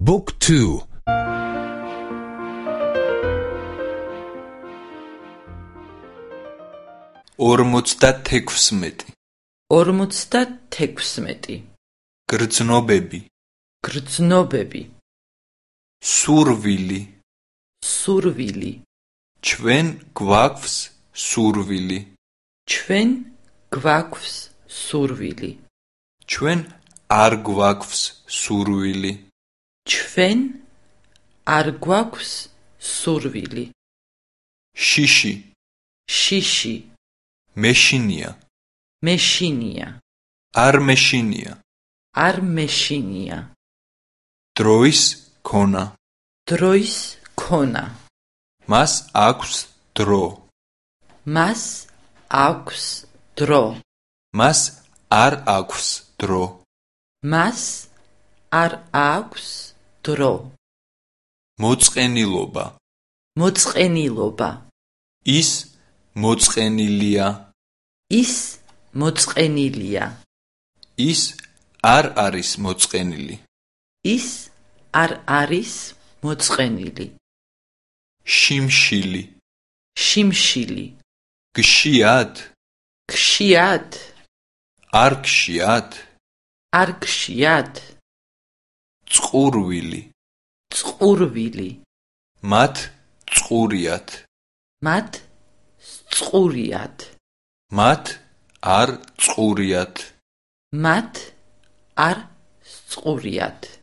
Book 2 56 56 გრძნობები. გრძნობები. სურვილი. სურვილი. ჩვენ გვაქვს სურვილი. ჩვენ გვაქვს სურვილი. ჩვენ არ გვაქვს სურვილი ჩვენ არ გვაქვს სურვილი. შიში. შიში. მეშინია. მეშინია. არ მეშინია. არ მეშინია. დროის ქონა. დროის ქონა. მას აქვს დრო. მას აქვს დრო. მას არ აქვს დრო. მას არ აქვს დრო მოწყენილობა. მოწყენილობა. ის მოწყენილია. ის მოწყენილია. ის არ არის მოწყენილი. ის არ არის მოწყენილი. შიმშილი. შიმშილი. გშიათ ქშიათ არ გშიათ არ ქშიათ წყურვილი. წყურვილი. მათ წყურიათ. მათ წყურიათ. მათ არ წყურიათ. მათ არ წყურიათ